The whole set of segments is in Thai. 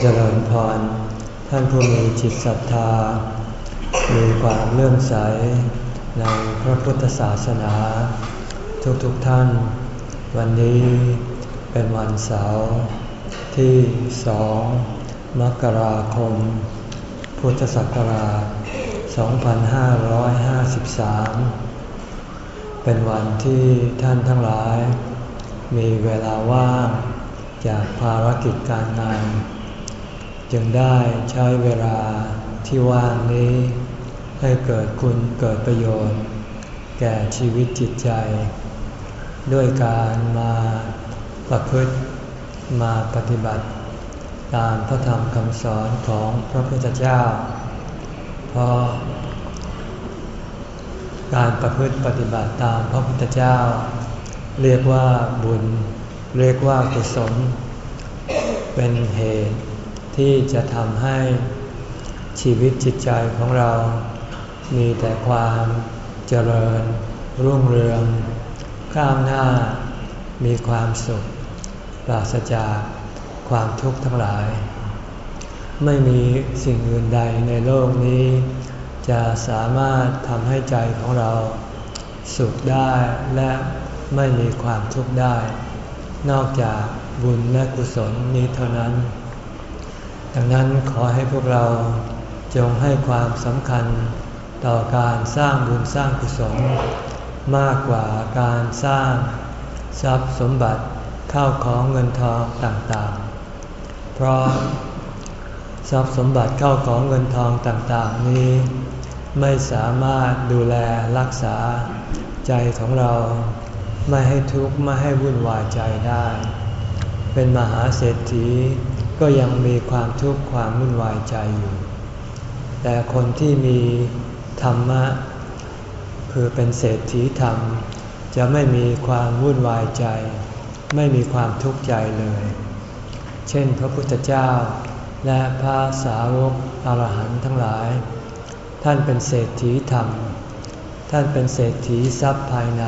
เจริญพร ท่านผู้มีจิตศรัทธา มีความเลื่อมใสในพระพุทธศาสนา ทุกๆทท่าน วันนี้เป็นวันเสาร์ที่สองมกราคม พุทธศักราช 2553 เป็นวันที่ท่านทั้งหลาย มีเวลาว่างจากภารกิจการงาน จึงได้ใช้เวลาที่ว่างนี้ ให้เกิดคุณเกิดประโยชน์ แก่ชีวิตจิตใจ ด้วยการมาประพฤติมาปฏิบัติ ตามพระธรรมคำสอนของพระพุทธเจ้า เพราะการประพฤติปฏิบัติตามพระพุทธเจ้า เรียกว่าบุญ เรียกว่ากุศล เป็นเหตุ ที่จะทำให้ชีวิตจิตใจของเรา มีแต่ความเจริญ รุ่งเรือง ก้าวหน้า มีความสุข ปราศจากความทุกข์ทั้งหลาย ไม่มีสิ่งอื่นใดในโลกนี้ จะสามารถทำให้ใจของเรา สุขได้และไม่มีความทุกข์ได้ นอกจากบุญและกุศลนี้เท่านั้น ดังนั้นขอให้พวกเราจงให้ความสำคัญต่อการสร้างบุญสร้างกุศลมากกว่าการสร้างทรัพย์สมบัติเข้าของเงินทองต่างๆ เพราะทรัพย์สมบัติเข้าของเงินทองต่างๆนี้ ไม่สามารถดูแลรักษาใจของเราไม่ให้ทุกข์ไม่ให้วุ่นวายใจได้ เป็นมหาเศรษฐี ก็ยังมีความทุกข์ความวุ่นวายใจอยู่ แต่คนที่มีธรรมะ คือเป็นเศรษฐีธรรม จะไม่มีความวุ่นวายใจ ไม่มีความทุกข์ใจเลย เช่นพระพุทธเจ้า และพระสาวกอรหันต์ทั้งหลาย ท่านเป็นเศรษฐีธรรม ท่านเป็นเศรษฐีทรัพย์ภายใน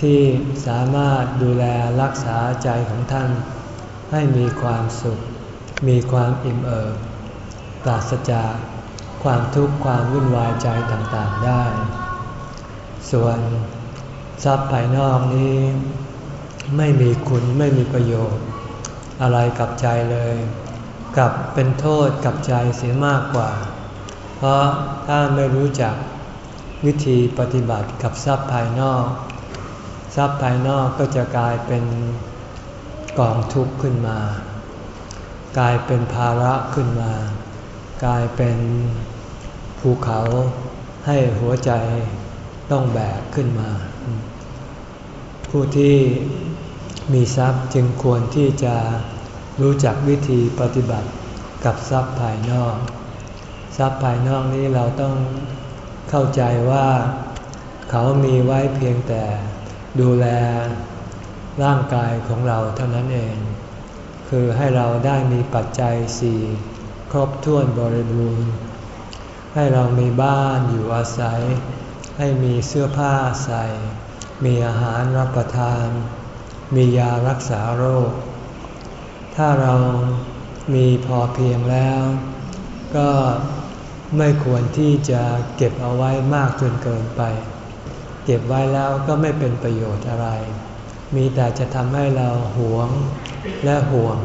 ที่สามารถดูแลรักษาใจของท่าน ให้มีความสุข มีความอิ่มเอิบปราศจากความทุกข์ความวุ่นวายใจต่างๆได้ ส่วนทรัพย์ภายนอกนี้ ไม่มีคุณไม่มีประโยชน์ อะไรกับใจเลยกับเป็นโทษกับใจเสียมากกว่า เพราะถ้าไม่รู้จักวิธีปฏิบัติกับทรัพย์ภายนอก ทรัพย์ภายนอกก็จะกลายเป็น กองทุกข์ขึ้นมา กลายเป็นภาระขึ้นมา กลายเป็นภูเขาให้หัวใจต้องแบกขึ้นมา ผู้ที่มีทรัพย์จึงควรที่จะรู้จักวิธีปฏิบัติกับทรัพย์ภายนอก ทรัพย์ภายนอกนี้เราต้องเข้าใจว่า เขามีไว้เพียงแต่ดูแล ร่างกายของเราเท่านั้นเอง คือให้เราได้มีปัจจัยสี่ครบถ้วนบริบูรณ์ ให้เรามีบ้านอยู่อาศัย ให้มีเสื้อผ้าใส่ มีอาหารรับประทาน มียารักษาโรค ถ้าเรามีพอเพียงแล้ว ก็ไม่ควรที่จะเก็บเอาไว้มากจนเกินไป เก็บไว้แล้วก็ไม่เป็นประโยชน์อะไร มีแต่จะทำให้เราหวงและห่วง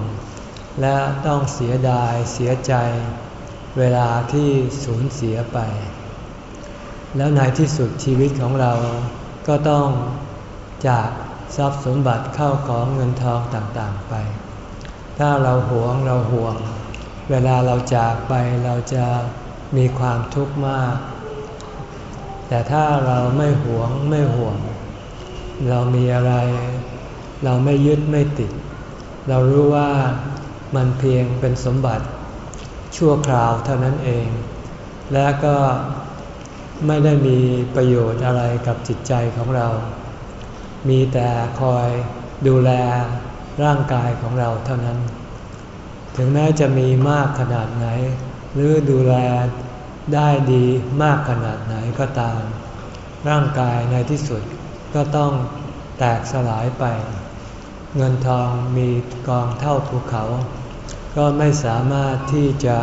และต้องเสียดายเสียใจ เวลาที่สูญเสียไป แล้วในที่สุดชีวิตของเราก็ต้องจากทรัพย์สมบัติเข้าของเงินทองต่างๆไป ถ้าเราหวงเราห่วง เวลาเราจากไปเราจะมีความทุกข์มาก แต่ถ้าเราไม่หวงไม่ห่วง เรามีอะไร เราไม่ยึดไม่ติด เรารู้ว่ามันเพียงเป็นสมบัติชั่วคราวเท่านั้นเอง และก็ไม่ได้มีประโยชน์อะไรกับจิตใจของเรา มีแต่คอยดูแลร่างกายของเราเท่านั้น ถึงแม้จะมีมากขนาดไหน หรือดูแลได้ดีมากขนาดไหนก็ตาม ร่างกายในที่สุดก็ต้องแตกสลายไป เงินทองมีกองเท่าภูเขา ก็ไม่สามารถที่จะ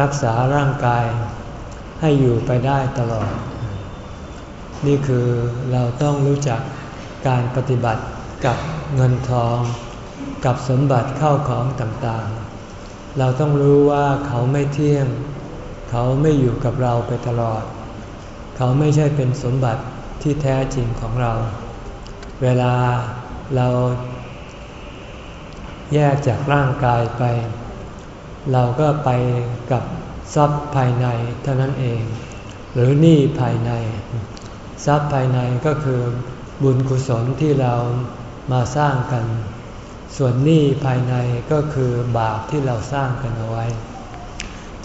รักษาร่างกายให้อยู่ไปได้ตลอด นี่คือเราต้องรู้จักการปฏิบัติกับเงินทอง กับสมบัติเข้าของต่างๆ เราต้องรู้ว่าเขาไม่เที่ยง เขาไม่อยู่กับเราไปตลอด เขาไม่ใช่เป็นสมบัติที่แท้จริงของเรา เวลา เราแยกจากร่างกายไป เราก็ไปกับทรัพย์ภายในเท่านั้นเอง หรือหนี้ภายใน ทรัพย์ภายในก็คือบุญกุศลที่เรามาสร้างกัน ส่วนหนี้ภายในก็คือบาปที่เราสร้างกันเอาไว้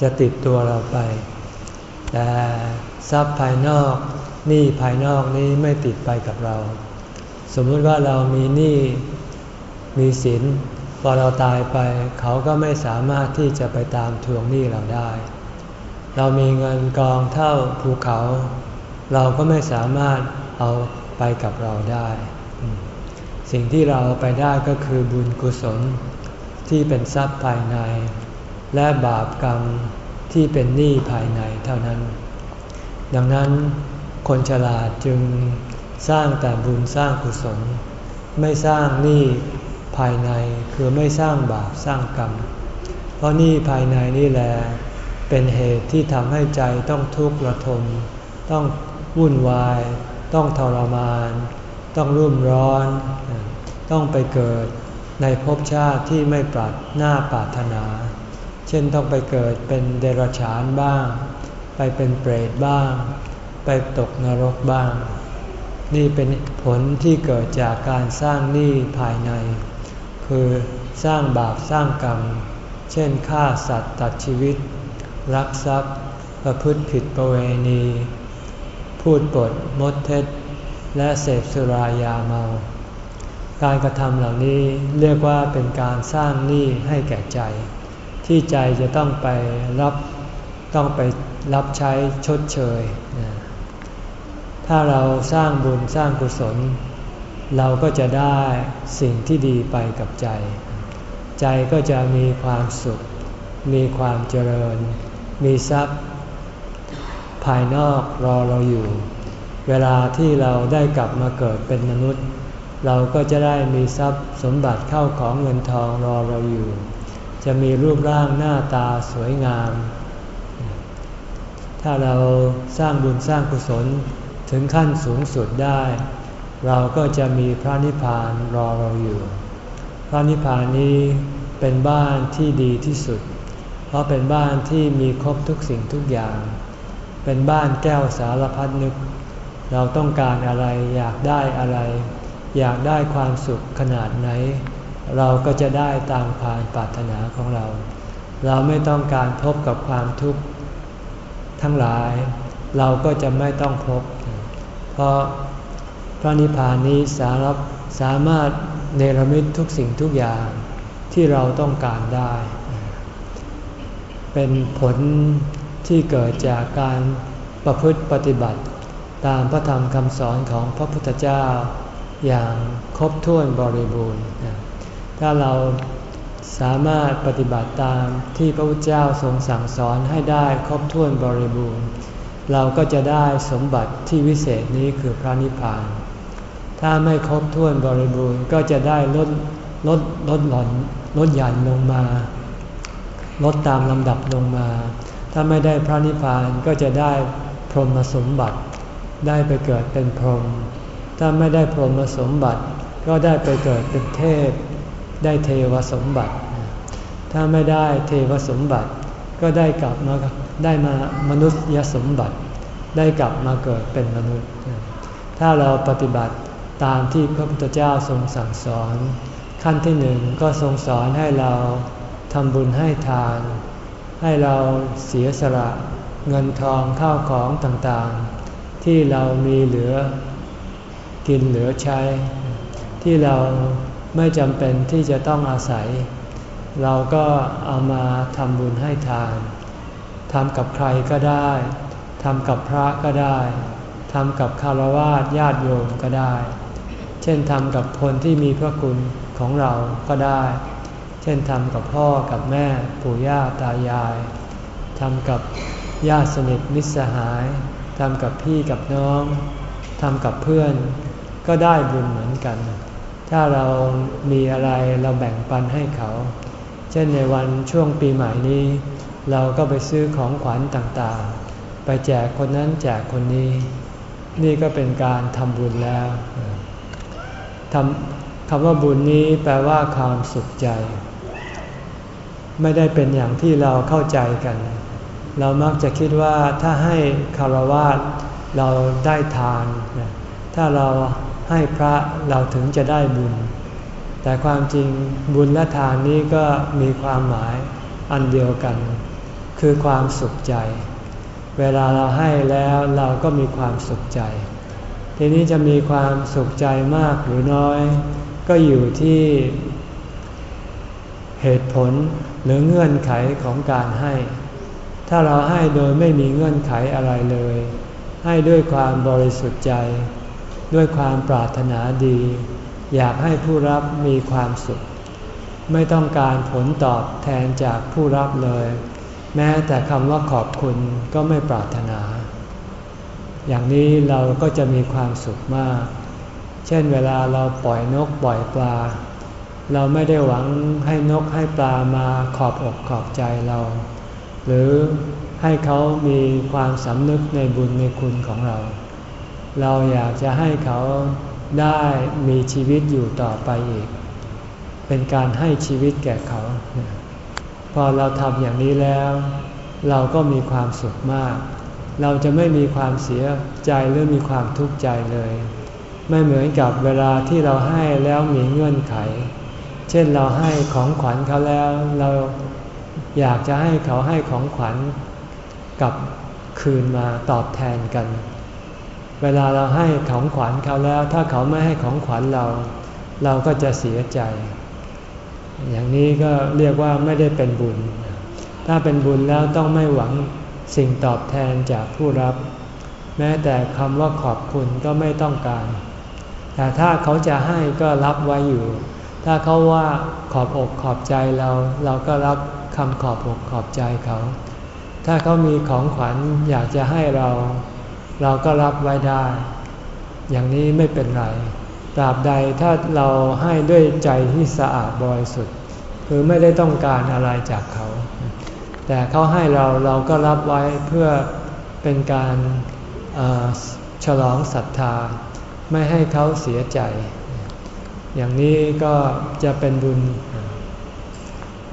จะติดตัวเราไป แต่ทรัพย์ภายนอกหนี้ภายนอกนี้ไม่ติดไปกับเรา สมมติว่าเรามีหนี้มีสินพอเราตายไป เขาก็ไม่สามารถที่จะไปตามทวงหนี้เราได้ เรามีเงินกองเท่าภูเขา เราก็ไม่สามารถเอาไปกับเราได้ สิ่งที่เราไปได้ก็คือบุญกุศลที่เป็นทรัพย์ภายใน และบาปกรรมที่เป็นหนี้ภายในเท่านั้น ดังนั้นคนฉลาดจึง สร้างแต่บุญสร้างกุศล ไม่สร้างหนี้ภายในคือไม่สร้างบาปสร้างกรรม เพราะนี่ภายในนี่แหละเป็นเหตุที่ทำให้ใจต้องทุกข์ระทม ต้องวุ่นวาย ต้องทรมาน ต้องรุ่มร้อน ต้องไปเกิดในภพชาติที่ไม่ปรารหน้าปรารถนา เช่นต้องไปเกิดเป็นเดรัจฉานบ้าง ไปเป็นเปรตบ้าง ไปตกนรกบ้าง นี่เป็นผลที่เกิดจากการสร้างหนี้ภายใน คือสร้างบาปสร้างกรรม เช่นฆ่าสัตว์ตัดชีวิต รักทรัพย์ประพฤติผิดประเวณี พูดปดมดเท็จ และเสพสุรายาเมา การกระทำเหล่านี้เรียกว่าเป็นการสร้างหนี้ให้แก่ใจ ที่ใจจะต้องไปรับต้องไปรับใช้ชดเชย ถ้าเราสร้างบุญสร้างกุศล เราก็จะได้สิ่งที่ดีไปกับใจ ใจก็จะมีความสุข มีความเจริญ มีทรัพย์ ภายนอกรอเราอยู่ เวลาที่เราได้กลับมาเกิดเป็นมนุษย์ เราก็จะได้มีทรัพย์สมบัติเข้าของเงินทองรอเราอยู่ จะมีรูปร่างหน้าตาสวยงาม ถ้าเราสร้างบุญสร้างกุศล ถึงขั้นสูงสุดได้ เราก็จะมีพระนิพพานรอเราอยู่ พระนิพพานนี้เป็นบ้านที่ดีที่สุด เพราะเป็นบ้านที่มีครบทุกสิ่งทุกอย่าง เป็นบ้านแก้วสารพัดนึก เราต้องการอะไรอยากได้อะไร อยากได้ความสุขขนาดไหน เราก็จะได้ตามความปรารถนาของเรา เราไม่ต้องการพบกับความทุกข์ทั้งหลาย เราก็จะไม่ต้องพบเพราะพระนิพพานนี้สารสามารถเนรมิตทุกสิ่งทุกอย่างที่เราต้องการได้ เป็นผลที่เกิดจากการประพฤติปฏิบัติ ตามพระธรรมคำสอนของพระพุทธเจ้าอย่างครบถ้วนบริบูรณ์ ถ้าเราสามารถปฏิบัติตามที่พระพุทธเจ้าทรงสั่งสอนให้ได้ครบถ้วนบริบูรณ์ เราก็จะได้สมบัติที่วิเศษนี้คือพระนิพพาน ถ้าไม่ครบถ้วนบริบูรณ์ก็จะได้ลดลดลดหล่อนลดหย่อนลงมา ลดตามลำดับลงมา ถ้าไม่ได้พระนิพพานก็จะได้พรหมสมบัติ ได้ไปเกิดเป็นพรหม ถ้าไม่ได้พรหมสมบัติ ก็ได้ไปเกิดเป็นเทพ ได้เทวสมบัติ ถ้าไม่ได้เทวสมบัติก็ได้กลับมา ได้มามนุษยสมบัติได้กลับมาเกิดเป็นมนุษย์ ถ้าเราปฏิบัติตามที่พระพุทธเจ้าทรงสั่งสอน ขั้นที่หนึ่งก็ทรงสอนให้เราทำบุญให้ทาน ให้เราเสียสละเงินทองข้าวของต่างๆ ที่เรามีเหลือกินเหลือใช้ ที่เราไม่จำเป็นที่จะต้องอาศัย เราก็เอามาทำบุญให้ทาน ทำกับใครก็ได้ทำกับพระก็ได้ทำกับคารวะญาติโยมก็ได้ เช่นทำกับคนที่มีพระคุณของเราก็ได้เเช่นทำกับพ่อกับแม่ปู่ย่าตายายทำกับญาติสนิทมิตรสหายทำกับพี่กับน้องทำกับเพื่อนก็ได้บุญเหมือนกัน ถ้าเรามีอะไรเราแบ่งปันให้เขา เช่นในวันช่วงปีใหม่นี้ เราก็ไปซื้อของขวัญต่างๆ ไปแจกคนนั้นแจกคนนี้ นี่ก็เป็นการทำบุญแล้วทำคำว่าบุญนี้แปลว่าความสุขใจ ไม่ได้เป็นอย่างที่เราเข้าใจกัน เรามักจะคิดว่าถ้าให้คารวะเราได้ทาน ถ้าเราให้พระเราถึงจะได้บุญ แต่ความจริงบุญและทานนี้ก็มีความหมายอันเดียวกัน คือความสุขใจ เวลาเราให้แล้วเราก็มีความสุขใจ ทีนี้จะมีความสุขใจมากหรือน้อย ก็อยู่ที่เหตุผลหรือเงื่อนไขของการให้ ถ้าเราให้โดยไม่มีเงื่อนไขอะไรเลย ให้ด้วยความบริสุทธิ์ใจ ด้วยความปรารถนาดี อยากให้ผู้รับมีความสุข ไม่ต้องการผลตอบแทนจากผู้รับเลย แม้แต่คำว่าขอบคุณก็ไม่ปรารถนา อย่างนี้เราก็จะมีความสุขมาก เช่นเวลาเราปล่อยนกปล่อยปลา เราไม่ได้หวังให้นกให้ปลามาขอบอกขอบใจเรา หรือให้เขามีความสำนึกในบุญในคุณของเรา เราอยากจะให้เขาได้มีชีวิตอยู่ต่อไปอีก เป็นการให้ชีวิตแก่เขา พอเราทำอย่างนี้แล้ว เราก็มีความสุขมาก เราจะไม่มีความเสียใจหรือมีความทุกข์ใจเลย ไม่เหมือนกับเวลาที่เราให้แล้วมีเงื่อนไข เช่นเราให้ของขวัญเขาแล้ว เราอยากจะให้เขาให้ของขวัญกับคืนมาตอบแทนกัน เวลาเราให้ของขวัญเขาแล้ว ถ้าเขาไม่ให้ของขวัญเรา เราก็จะเสียใจ อย่างนี้ก็เรียกว่าไม่ได้เป็นบุญ ถ้าเป็นบุญแล้วต้องไม่หวังสิ่งตอบแทนจากผู้รับ แม้แต่คำว่าขอบคุณก็ไม่ต้องการ แต่ถ้าเขาจะให้ก็รับไว้อยู่ ถ้าเขาว่าขอบอกขอบใจเรา เราก็รับคำขอบอกขอบใจเขา ถ้าเขามีของขวัญอยากจะให้เรา เราก็รับไว้ได้ อย่างนี้ไม่เป็นไร ตราบใดถ้าเราให้ด้วยใจที่สะอาดบริสุทธิ์คือไม่ได้ต้องการอะไรจากเขา แต่เขาให้เราเราก็รับไว้เพื่อเป็นการฉลองศรัทธา ไม่ให้เขาเสียใจ อย่างนี้ก็จะเป็นบุญ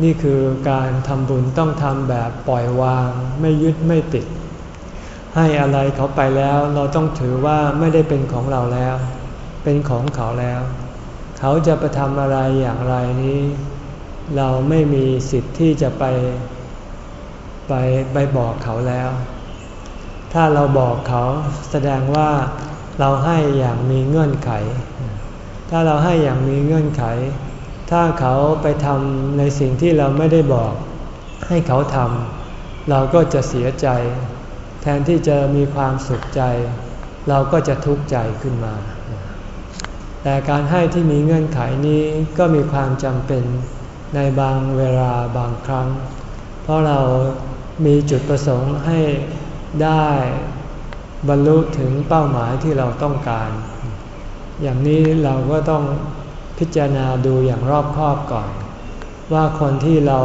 นี่คือการทำบุญต้องทำแบบปล่อยวาง ไม่ยึดไม่ติด ให้อะไรเขาไปแล้ว เราต้องถือว่าไม่ได้เป็นของเราแล้ว เป็นของเขาแล้ว เขาจะไปทำอะไรอย่างไรนี้ เราไม่มีสิทธิ์ที่จะไปไปไปบอกเขาแล้ว ถ้าเราบอกเขาแสดงว่าเราให้อย่างมีเงื่อนไข ถ้าเราให้อย่างมีเงื่อนไข ถ้าเขาไปทำในสิ่งที่เราไม่ได้บอก ให้เขาทำเราก็จะเสียใจ แทนที่จะมีความสุขใจ เราก็จะทุกข์ใจขึ้นมา แต่การให้ที่มีเงื่อนไขนี้ก็มีความจำเป็นในบางเวลาบางครั้ง เพราะเรามีจุดประสงค์ให้ได้บรรลุถึงเป้าหมายที่เราต้องการ อย่างนี้เราก็ต้องพิจารณาดูอย่างรอบคอบก่อน ว่าคนที่เรา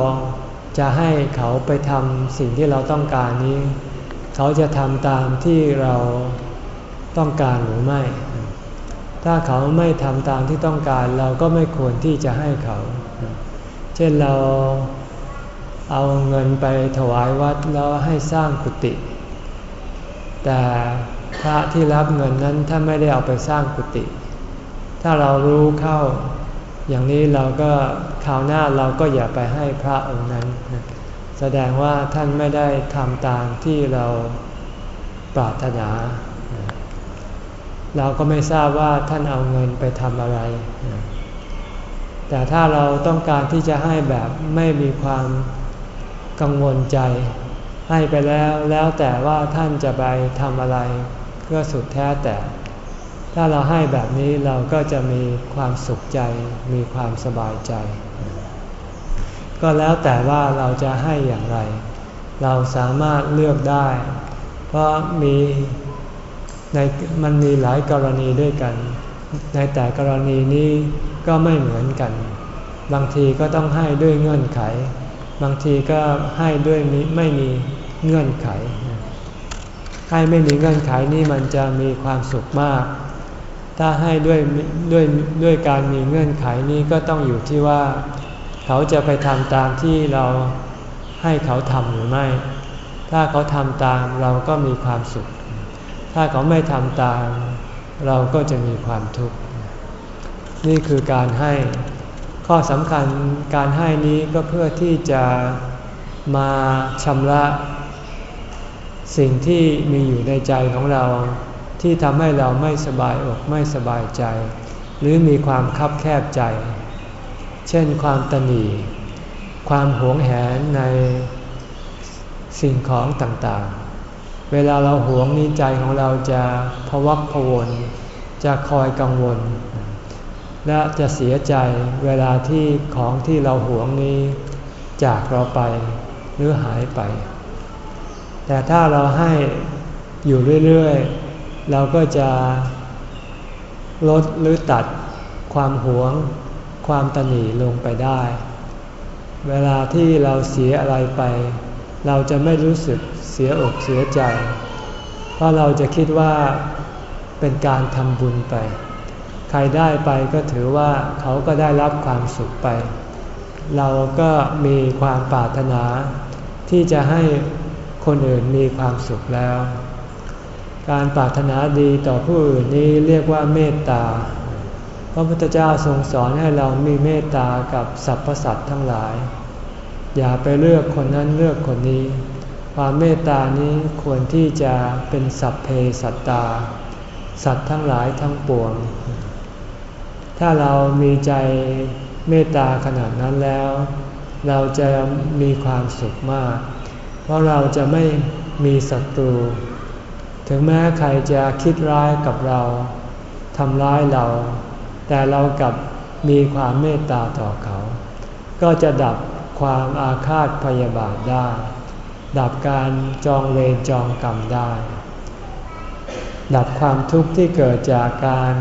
จะให้เขาไปทำสิ่งที่เราต้องการนี้ เขาจะทำตามที่เราต้องการหรือไม่ ถ้าเขาไม่ทำตามที่ต้องการเราก็ไม่ควรที่จะให้เขา เช่นเราเอาเงินไปถวายวัดแล้วให้สร้างกุฏิแต่พระที่รับเงินนั้นถ้าไม่ได้เอาไปสร้างกุฏิถ้าเรารู้เข้า อย่างนี้เราก็คราวหน้าเราก็อย่าไปให้พระองค์นั้น แสดงว่าท่านไม่ได้ทำตามที่เราปรารถนา เราก็ไม่ทราบว่าท่านเอาเงินไปทำอะไร แต่ถ้าเราต้องการที่จะให้แบบไม่มีความกังวลใจ ให้ไปแล้วแล้วแต่ว่าท่านจะไปทำอะไรก็สุดแท้แต่ ถ้าเราให้แบบนี้เราก็จะมีความสุขใจ มีความสบายใจ ก็แล้วแต่ว่าเราจะให้อย่างไร เราสามารถเลือกได้ เพราะมี ในมันมีหลายกรณีด้วยกัน ในแต่กรณีนี้ก็ไม่เหมือนกัน บางทีก็ต้องให้ด้วยเงื่อนไข บางทีก็ให้ด้วยไม่มีเงื่อนไข ให้ไม่มีเงื่อนไขนี่มันจะมีความสุขมาก ถ้าให้ด้วยด้วยด้วยการมีเงื่อนไขนี้ก็ต้องอยู่ที่ว่า เขาจะไปทำตามที่เราให้เขาทำหรือไม่ ถ้าเขาทำตามเราก็มีความสุข ถ้าเขาไม่ทำตาม เราก็จะมีความทุกข์ นี่คือการให้ ข้อสำคัญการให้นี้ก็เพื่อที่จะมาชำระ สิ่งที่มีอยู่ในใจของเรา ที่ทำให้เราไม่สบายอกไม่สบายใจ หรือมีความคับแคบใจ เช่นความตนีความหวงแหนในสิ่งของต่างๆ เวลาเราหวงนี้ใจของเราจะพวักพวนจะคอยกังวล และจะเสียใจเวลาที่ของที่เราหวงนี้จากเราไปหรือหายไป แต่ถ้าเราให้อยู่เรื่อยๆ เราก็จะลดหรือตัดความหวง ความตนีลงไปได้ เวลาที่เราเสียอะไรไป เราจะไม่รู้สึกเสียอกเสียใจ เพราะเราจะคิดว่าเป็นการทำบุญไป ใครได้ไปก็ถือว่าเขาก็ได้รับความสุขไป เราก็มีความปรารถนา ที่จะให้คนอื่นมีความสุขแล้ว การปรารถนาดีต่อผู้อื่นนี้เรียกว่าเมตตา พระพุทธเจ้าทรงสอนให้เรามีเมตตากับสรรพสัตว์ทั้งหลาย อย่าไปเลือกคนนั้นเลือกคนนี้ ความเมตตานี้ควรที่จะเป็นสัพเพสัตตา สัตว์ทั้งหลายทั้งปวง ถ้าเรามีใจเมตตาขนาดนั้นแล้ว เราจะมีความสุขมาก เพราะเราจะไม่มีศัตรู ถึงแม้ใครจะคิดร้ายกับเราทำร้ายเรา แต่เรากลับมีความเมตตาต่อเขา ก็จะดับ ความอาฆาตพยาบาทได้ ดับการจองเวรจองกรรมได้ ดับความทุกข์ที่เกิดจากการ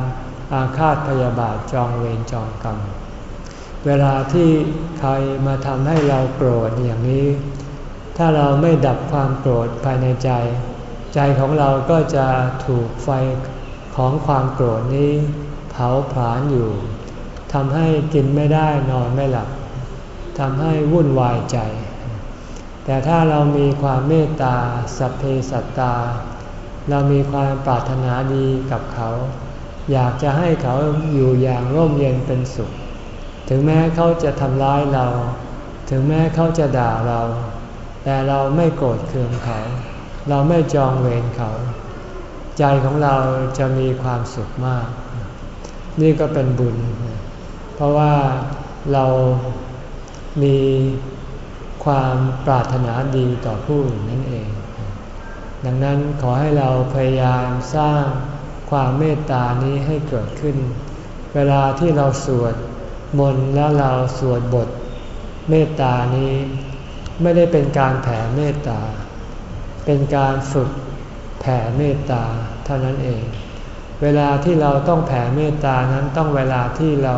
อาฆาตพยาบาทจองเวรจองกรรม เวลาที่ใครมาทำให้เราโกรธอย่างนี้ ถ้าเราไม่ดับความโกรธภายในใจ ใจของเราก็จะถูกไฟของความโกรธนี้ เผาผลาญอยู่ทำให้กินไม่ได้นอนไม่หลับ ทำให้วุ่นวายใจ แต่ถ้าเรามีความเมตตาสัพเพสัตตา เรามีความปรารถนาดีกับเขา อยากจะให้เขาอยู่อย่างร่มเย็นเป็นสุข ถึงแม้เขาจะทำร้ายเรา ถึงแม้เขาจะด่าเรา แต่เราไม่โกรธเคืองเขา เราไม่จองเวรเขา ใจของเราจะมีความสุขมาก นี่ก็เป็นบุญ เพราะว่าเรา มีความปรารถนาดีต่อผู้อื่นนั่นเอง ดังนั้นขอให้เราพยายามสร้างความเมตตานี้ให้เกิดขึ้น เวลาที่เราสวดมนต์แล้วเราสวดบทเมตตานี้ ไม่ได้เป็นการแผ่เมตตา เป็นการฝึกแผ่เมตตาเท่านั้นเอง เวลาที่เราต้องแผ่เมตตานั้นต้องเวลาที่เรา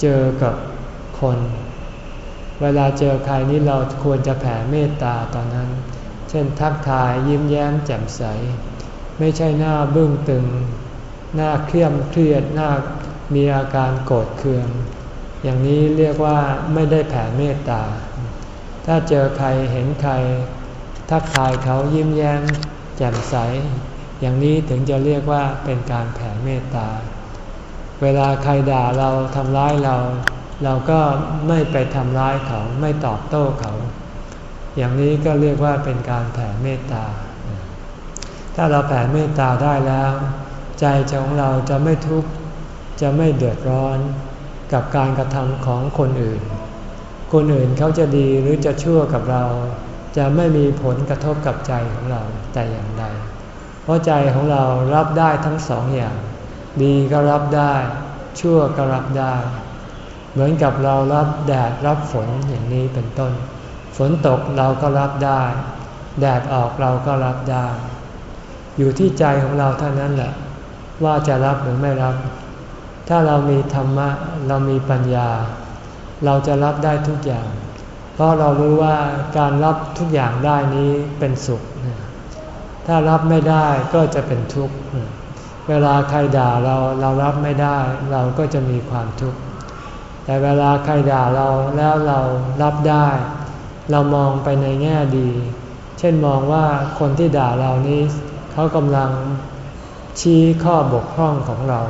เจอกับคน เวลาเจอใครนี้เราควรจะแผ่เมตตาตอนนั้น เช่นทักทายยิ้มแย้มแจ่มใส ไม่ใช่หน้าบึ้งตึง หน้าเครียมเครียดหน้ามีอาการโกรธเคือง อย่างนี้เรียกว่าไม่ได้แผ่เมตตา ถ้าเจอใครเห็นใคร ทักทายเขายิ้มแย้มแจ่มใส อย่างนี้ถึงจะเรียกว่าเป็นการแผ่เมตตา เวลาใครด่าเราทำร้ายเรา เราก็ไม่ไปทำร้ายเขาไม่ตอบโต้เขา อย่างนี้ก็เรียกว่าเป็นการแผ่เมตตา ถ้าเราแผ่เมตตาได้แล้ว ใจของเราจะไม่ทุกข์จะไม่เดือดร้อนกับการกระทำของคนอื่น คนอื่นเขาจะดีหรือจะชั่วกับเรา จะไม่มีผลกระทบกับใจของเราแต่อย่างใด เพราะใจของเรารับได้ทั้งสองอย่าง ดีก็รับได้ ชั่วก็รับได้ เหมือนกับเรารับแดดรับฝนอย่างนี้เป็นต้น ฝนตกเราก็รับได้ แดดออกเราก็รับได้ อยู่ที่ใจของเราเท่านั้นแหละ ว่าจะรับหรือไม่รับ ถ้าเรามีธรรมะเรามีปัญญา เราจะรับได้ทุกอย่าง เพราะเรารู้ว่าการรับทุกอย่างได้นี้เป็นสุข ถ้ารับไม่ได้ก็จะเป็นทุกข์ เวลาใครด่าเราเรารับไม่ได้ เราก็จะมีความทุกข์ แต่เวลาใครด่าเราแล้วเรารับได้ เรามองไปในแง่ดี เช่นมองว่าคนที่ด่าเรานี้เขากำลังชี้ข้อบกพร่องของเรา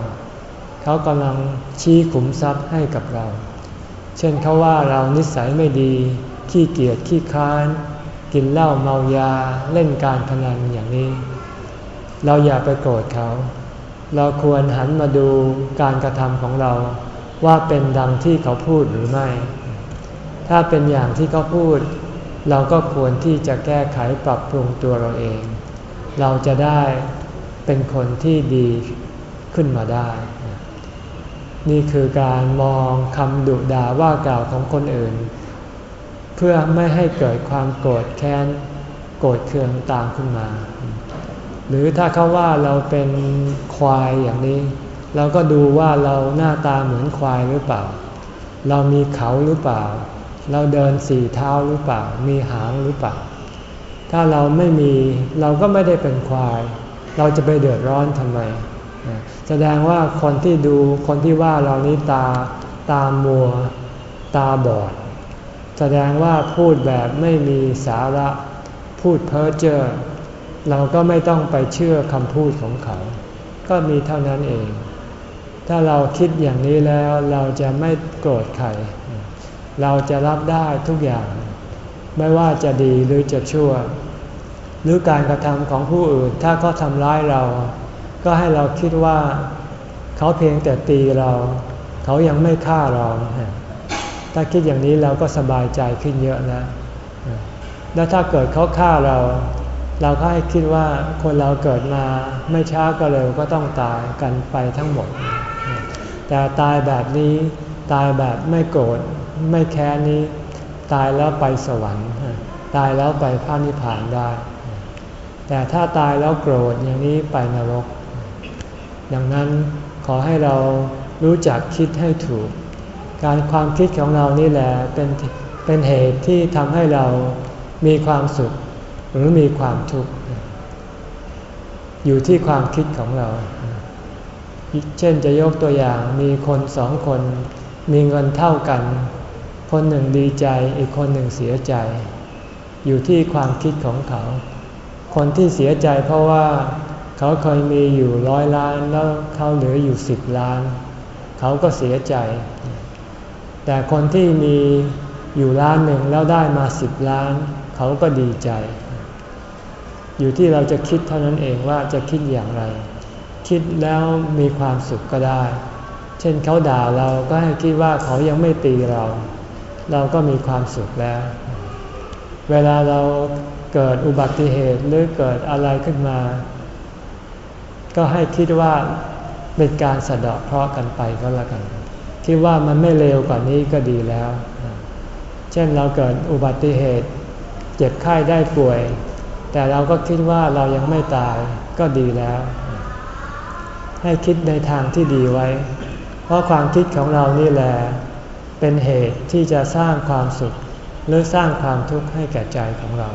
เขากำลังชี้ขุมทรัพย์ให้กับเรา เช่นเขาว่าเรานิสัยไม่ดี ขี้เกียจขี้ค้าน กินเหล้าเมายาเล่นการพนันอย่างนี้ เราอย่าไปโกรธเขา เราควรหันมาดูการกระทำของเรา ว่าเป็นดังที่เขาพูดหรือไม่ ถ้าเป็นอย่างที่เขาพูด เราก็ควรที่จะแก้ไขปรับปรุงตัวเราเอง เราจะได้เป็นคนที่ดีขึ้นมาได้ นี่คือการมองคำดุด่าว่ากล่าวของคนอื่น เพื่อไม่ให้เกิดความโกรธแค้นโกรธเคืองตามขึ้นมา หรือถ้าเขาว่าเราเป็นควายอย่างนี้ เราก็ดูว่าเราหน้าตาเหมือนควายหรือเปล่า เรามีเขาหรือเปล่า เราเดินสี่เท้าหรือเปล่า มีหางหรือเปล่า ถ้าเราไม่มีเราก็ไม่ได้เป็นควาย เราจะไปเดือดร้อนทำไม แสดงว่าคนที่ดูคนที่ว่าเรานี้ตาตามัว ตาบอด แสดงว่าพูดแบบไม่มีสาระ พูดเพ้อเจ้อเราก็ไม่ต้องไปเชื่อคำพูดของเขา ก็มีเท่านั้นเอง ถ้าเราคิดอย่างนี้แล้วเราจะไม่โกรธใคร เราจะรับได้ทุกอย่าง ไม่ว่าจะดีหรือจะชั่ว หรือการกระทำของผู้อื่นถ้าเขาทำร้ายเรา ก็ให้เราคิดว่า เขาเพียงแต่ตีเรา เขายังไม่ฆ่าเรา ถ้าคิดอย่างนี้เราก็สบายใจขึ้นเยอะนะ แล้วถ้าเกิดเขาฆ่าเรา เราก็ให้คิดว่าคนเราเกิดมาไม่ช้าก็เร็วก็ต้องตายกันไปทั้งหมด แต่ตายแบบนี้ตายแบบไม่โกรธไม่แค้นนี้ ตายแล้วไปสวรรค์ ตายแล้วไปพระนิพพานได้ แต่ถ้าตายแล้วโกรธอย่างนี้ไปนรก ดังนั้นขอให้เรารู้จักคิดให้ถูก การความคิดของเรานี่แหละเป็นเป็นเหตุที่ทำให้เรามีความสุขหรือมีความทุกข์อยู่ที่ความคิดของเรา เช่นจะยกตัวอย่างมีคนสองคน มีเงินเท่ากัน คนหนึ่งดีใจอีกคนหนึ่งเสียใจ อยู่ที่ความคิดของเขา คนที่เสียใจเพราะว่าเขาเคยมีอยู่ร้อยล้านแล้วเขาเหลืออยู่สิบล้าน เขาก็เสียใจ แต่คนที่มีอยู่ล้านหนึ่งแล้วได้มาสิบล้าน เขาก็ดีใจ อยู่ที่เราจะคิดเท่านั้นเองว่าจะคิดอย่างไร คิดแล้วมีความสุขก็ได้ เช่นเขาด่าเราก็ให้คิดว่าเขายังไม่ตีเรา เราก็มีความสุขแล้ว เวลาเราเกิดอุบัติเหตุหรือเกิดอะไรขึ้นมา ก็ให้คิดว่าเป็นการสะเดาะเคราะห์กันไปก็แล้วกัน คิดว่ามันไม่เลวกว่านี้ก็ดีแล้ว เช่นเราเกิดอุบัติเหตุ เจ็บไข้ได้ป่วย แต่เราก็คิดว่าเรายังไม่ตายก็ดีแล้ว ให้คิดในทางที่ดีไว้ เพราะความคิดของเรานี่แหละเป็นเหตุที่จะสร้างความสุข หรือสร้างความทุกข์ให้แก่ใจของเรา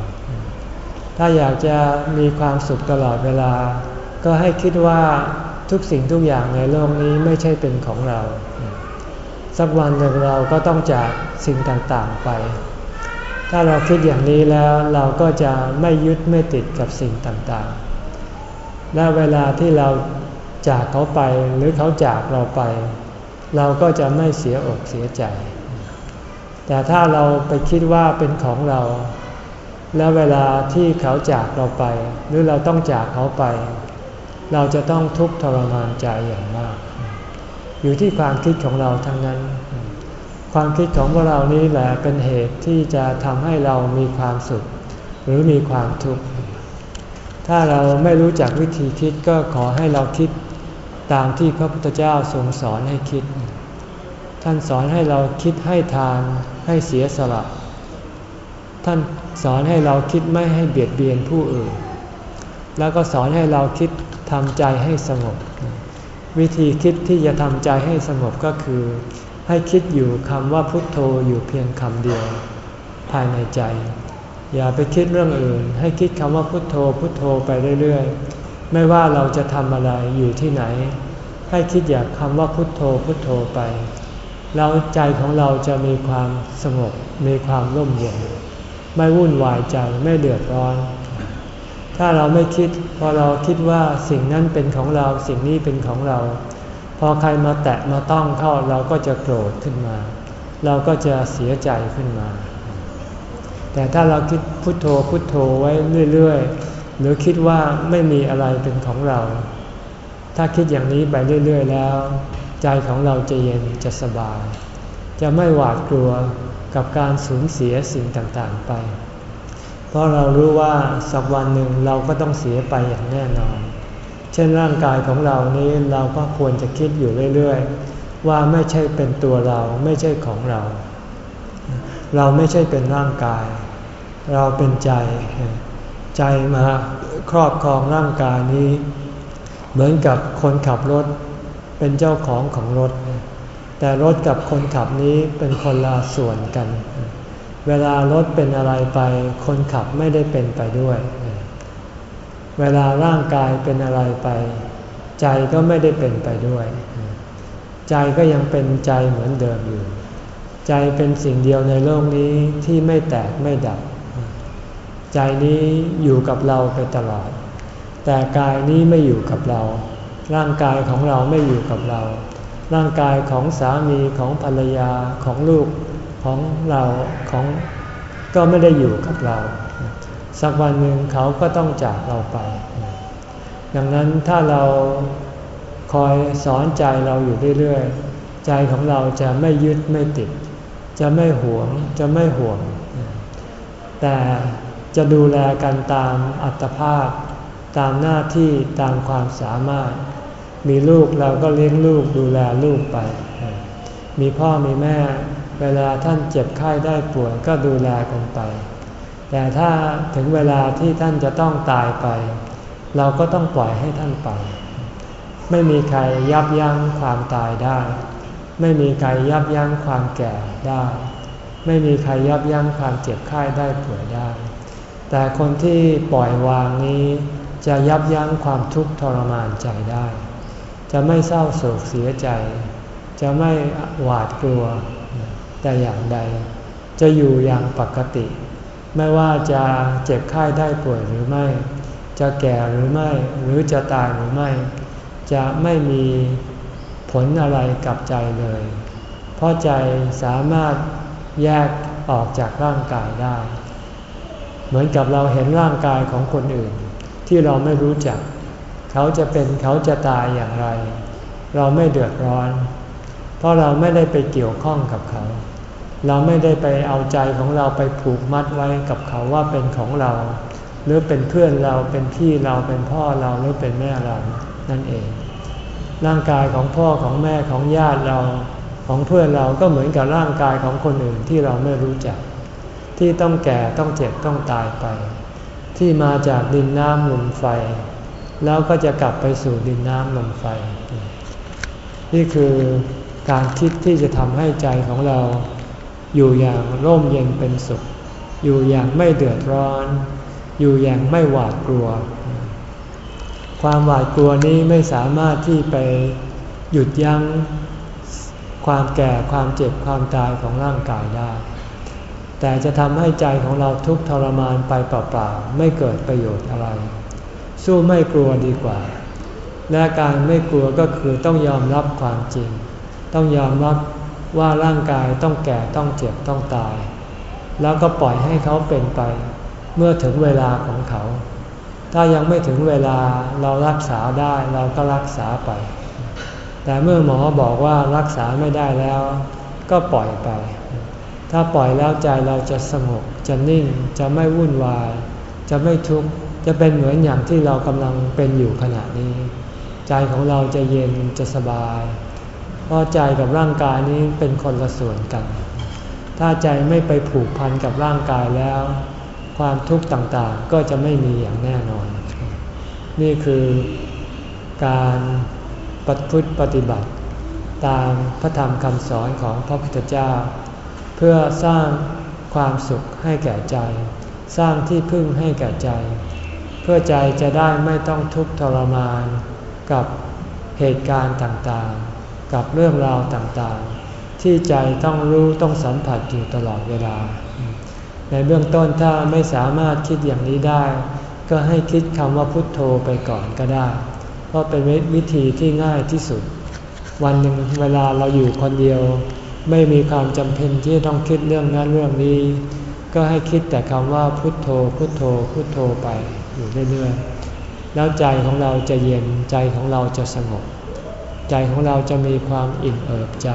ถ้าอยากจะมีความสุขตลอดเวลา ก็ให้คิดว่าทุกสิ่งทุกอย่างในโลกนี้ไม่ใช่เป็นของเรา สักวันหนึ่งเราก็ต้องจากสิ่งต่างๆไป ถ้าเราคิดอย่างนี้แล้วเราก็จะไม่ยึดไม่ติดกับสิ่งต่างๆ และเวลาที่เรา จากเขาไปหรือเขาจากเราไป เราก็จะไม่เสียอกเสียใจ แต่ถ้าเราไปคิดว่าเป็นของเรา แล้วเวลาที่เขาจากเราไป หรือเราต้องจากเขาไป เราจะต้องทุกข์ทรมานใจอย่างมาก อยู่ที่ความคิดของเราทั้งนั้น ความคิดของพวกเรานี้แหละเป็นเหตุที่จะทำให้เรามีความสุข หรือมีความทุกข์ถ้าเราไม่รู้จักวิธีคิดก็ขอให้เราคิด ตามที่พระพุทธเจ้าทรงสอนให้คิด ท่านสอนให้เราคิดให้ทานให้เสียสละ ท่านสอนให้เราคิดไม่ให้เบียดเบียนผู้อื่น แล้วก็สอนให้เราคิดทำใจให้สงบ วิธีคิดที่จะทำใจให้สงบก็คือ ให้คิดอยู่คำว่าพุทโธอยู่เพียงคำเดียว ภายในใจ อย่าไปคิดเรื่องอื่น ให้คิดคำว่าพุทโธพุทโธไปเรื่อยๆ ไม่ว่าเราจะทำอะไรอยู่ที่ไหน ให้คิดอยากคำว่าพุทโธพุทโธไป แล้วใจของเราจะมีความสงบมีความร่มเย็นไม่วุ่นวายใจไม่เดือดร้อน ถ้าเราไม่คิดพอเราคิดว่าสิ่งนั้นเป็นของเราสิ่งนี้เป็นของเรา พอใครมาแตะมาต้องเข้าเราก็จะโกรธขึ้นมา เราก็จะเสียใจขึ้นมา แต่ถ้าเราคิดพุทโธพุทโธไว้เรื่อยๆ หรือคิดว่าไม่มีอะไรเป็นของเรา ถ้าคิดอย่างนี้ไปเรื่อย ๆ แล้ว ใจของเราจะเย็นจะสบาย จะไม่หวาดกลัวกับการสูญเสียสิ่งต่างๆไป เพราะเรารู้ว่าสักวันหนึ่งเราก็ต้องเสียไปอย่างแน่นอน เช่นร่างกายของเรานี้เราก็ควรจะคิดอยู่เรื่อย ๆ ว่าไม่ใช่เป็นตัวเราไม่ใช่ของเรา เราไม่ใช่เป็นร่างกาย เราเป็นใจ ใจมาครอบครองร่างกายนี้ เหมือนกับคนขับรถเป็นเจ้าของของรถ แต่รถกับคนขับนี้เป็นคนละส่วนกัน เวลารถเป็นอะไรไป คนขับไม่ได้เป็นไปด้วย เวลาร่างกายเป็นอะไรไป ใจก็ไม่ได้เป็นไปด้วย ใจก็ยังเป็นใจเหมือนเดิมอยู่ ใจเป็นสิ่งเดียวในโลกนี้ที่ไม่แตกไม่ดับ ใจนี้อยู่กับเราไปตลอด แต่กายนี้ไม่อยู่กับเรา ร่างกายของเราไม่อยู่กับเรา ร่างกายของสามีของภรรยาของลูกของเราของก็ไม่ได้อยู่กับเรา สักวันหนึ่งเขาก็ต้องจากเราไป ดังนั้นถ้าเราคอยสอนใจเราอยู่เรื่อยๆ ใจของเราจะไม่ยึดไม่ติด จะไม่หวงจะไม่ห่วง แต่ จะดูแลกันตามอัตภาพ ตามหน้าที่ตามความสามารถ มีลูกเราก็เลี้ยงลูกดูแลลูกไป มีพ่อมีแม่ เวลาท่านเจ็บไข้ได้ป่วยก็ดูแลกันไป แต่ถ้าถึงเวลาที่ท่านจะต้องตายไป เราก็ต้องปล่อยให้ท่านไป ไม่มีใครยับยั้งความตายได้ ไม่มีใครยับยั้งความแก่ได้ ไม่มีใครยับยั้งความเจ็บไข้ได้ป่วยได้ แต่คนที่ปล่อยวางนี้จะยับยั้งความทุกข์ทรมานใจได้ จะไม่เศร้าโศกเสียใจ จะไม่หวาดกลัว แต่อย่างใด จะอยู่อย่างปกติ ไม่ว่าจะเจ็บไข้ได้ป่วยหรือไม่ จะแก่หรือไม่ หรือจะตายหรือไม่ จะไม่มีผลอะไรกับใจเลย เพราะใจสามารถแยกออกจากร่างกายได้ เหมือนกับเราเห็นร่างกายของคนอื่น ที่เราไม่รู้จัก เขาจะเป็นเขาจะตายอย่างไร เราไม่เดือดร้อน เพราะเราไม่ได้ไปเกี่ยวข้องกับเขา เราไม่ได้ไปเอาใจของเราไปผูกมัดไว้กับเขาว่าเป็นของเรา หรือเป็นเพื่อนเราเป็นพี่เราเป็นพ่อเราหรือเป็นแม่เรานั่นเอง ร่างกายของพ่อของแม่ของญาติเราของเพื่อนเราก็เหมือนกับร่างกายของคนอื่นที่เราไม่รู้จัก ที่ต้องแก่ต้องเจ็บต้องตายไป ที่มาจากดินน้ำลมไฟ แล้วก็จะกลับไปสู่ดินน้ำลมไฟ นี่คือการคิดที่จะทำให้ใจของเรา อยู่อย่างร่มเย็นเป็นสุข อยู่อย่างไม่เดือดร้อน อยู่อย่างไม่หวาดกลัว ความหวาดกลัวนี้ไม่สามารถที่ไปหยุดยั้งความแก่ความเจ็บความตายของร่างกายได้ แต่จะทำให้ใจของเราทุกทรมานไปเปล่าๆ ไม่เกิดประโยชน์อะไร สู้ไม่กลัวดีกว่า และการไม่กลัวก็คือต้องยอมรับความจริง ต้องยอมรับว่าร่างกายต้องแก่ต้องเจ็บต้องตาย แล้วก็ปล่อยให้เขาเป็นไป เมื่อถึงเวลาของเขา ถ้ายังไม่ถึงเวลาเรารักษาได้เราก็รักษาไป แต่เมื่อหมอบอกว่ารักษาไม่ได้แล้ว ก็ปล่อยไป ถ้าปล่อยแล้วใจเราจะสงบจะนิ่งจะไม่วุ่นวาย จะไม่ทุกข์จะเป็นเหมือนอย่างที่เรากำลังเป็นอยู่ขณะนี้ ใจของเราจะเย็นจะสบาย เพราะใจกับร่างกายนี้เป็นคนละส่วนกัน ถ้าใจไม่ไปผูกพันกับร่างกายแล้ว ความทุกข์ต่างๆก็จะไม่มีอย่างแน่นอน นี่คือการปฏิพฤติปฏิบัติตามพระธรรมคำสอนของพระพุทธเจ้า เพื่อสร้างความสุขให้แก่ใจ สร้างที่พึ่งให้แก่ใจ เพื่อใจจะได้ไม่ต้องทุกข์ทรมาน กับเหตุการณ์ต่างๆ กับเรื่องราวต่างๆ ที่ใจต้องรู้ต้องสัมผัสอยู่ตลอดเวลา ในเบื้องต้นถ้าไม่สามารถคิดอย่างนี้ได้ ก็ให้คิดคำว่าพุทโธไปก่อนก็ได้ เพราะเป็นวิธีที่ง่ายที่สุด วันหนึ่งเวลาเราอยู่คนเดียว ไม่มีความจำเป็นที่ต้องคิดเรื่องนั้นเรื่องนี้ ก็ให้คิดแต่คำว่าพุทโธพุทโธพุทโธไปอยู่เรื่อยๆแล้วใจของเราจะเย็นใจของเราจะสงบ ใจของเราจะมีความอิ่มเอิบใจ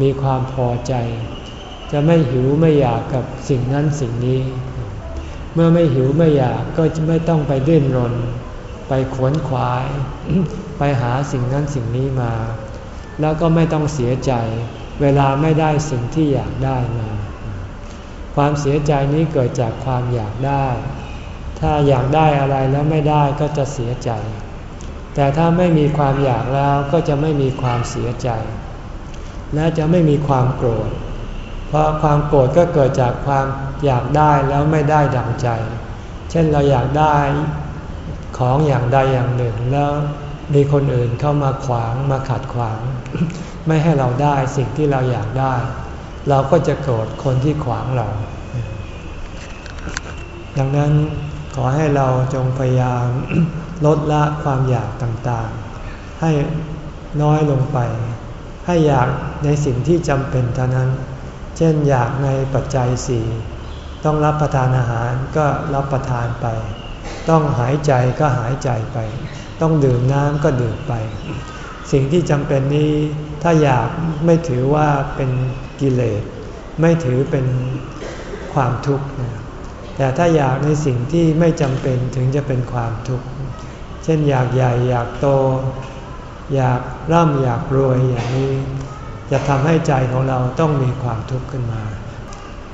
มีความพอใจ จะไม่หิวไม่อยากกับสิ่งนั้นสิ่งนี้ เมื่อไม่หิวไม่อยากก็จะไม่ต้องไปดิ้นรน ไปขวนขวาย ไปหาสิ่งนั้นสิ่งนี้มา แล้วก็ไม่ต้องเสียใจ เวลาไม่ได้สิ่งที่อยากได้มา ความเสียใจนี้เกิดจากความอยากได้ ถ้าอยากได้อะไรแล้วไม่ได้ก็จะเสียใจ แต่ถ้าไม่มีความอยากแล้วก็จะไม่มีความเสียใจ และจะไม่มีความโกรธ เพราะความโกรธก็เกิดจากความอยากได้แล้วไม่ได้ดังใจ เช่นเราอยากได้ของอย่างใดอย่างหนึ่งแล้วมีคนอื่นเข้ามาขวางมาขัดขวาง ไม่ให้เราได้สิ่งที่เราอยากได้ เราก็จะโกรธคนที่ขวางเรา ดังนั้นขอให้เราจงพยายามลดละความอยากต่างๆ ให้น้อยลงไป ให้อยากในสิ่งที่จำเป็นเท่านั้น เช่นอยากในปัจจัยสี่ต้องรับประทานอาหารก็รับประทานไป ต้องหายใจก็หายใจไป ต้องดื่มน้ำก็ดื่มไป สิ่งที่จำเป็นนี้ ถ้าอยากไม่ถือว่าเป็นกิเลส ไม่ถือเป็นความทุกข์ แต่ถ้าอยากในสิ่งที่ไม่จำเป็นถึงจะเป็นความทุกข์ เช่นอยากใหญ่อยากโต อยากร่ำอยากรวยอย่างนี้ จะทำให้ใจของเราต้องมีความทุกข์ขึ้นมา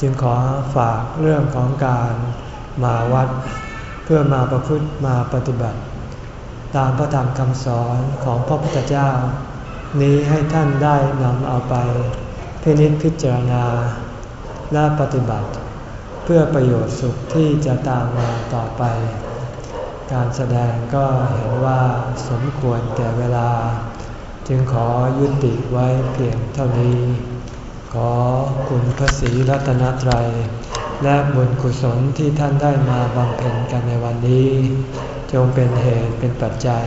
จึงขอฝากเรื่องของการมาวัด เพื่อมาประพฤติมาปฏิบัติ ตามพระธรรมคำสอนของพระพุทธเจ้า นี้ให้ท่านได้นำเอาไปพินิจพิจารณาและปฏิบัติ เพื่อประโยชน์สุขที่จะตามมาต่อไป การแสดงก็เห็นว่าสมควรแก่เวลา จึงขอยุติไว้เพียงเท่านี้ ขอคุณพระศรีรัตนตรัย และบุญกุศลที่ท่านได้มาบำเพ็ญกันในวันนี้ จงเป็นเหตุเป็นปัจจัย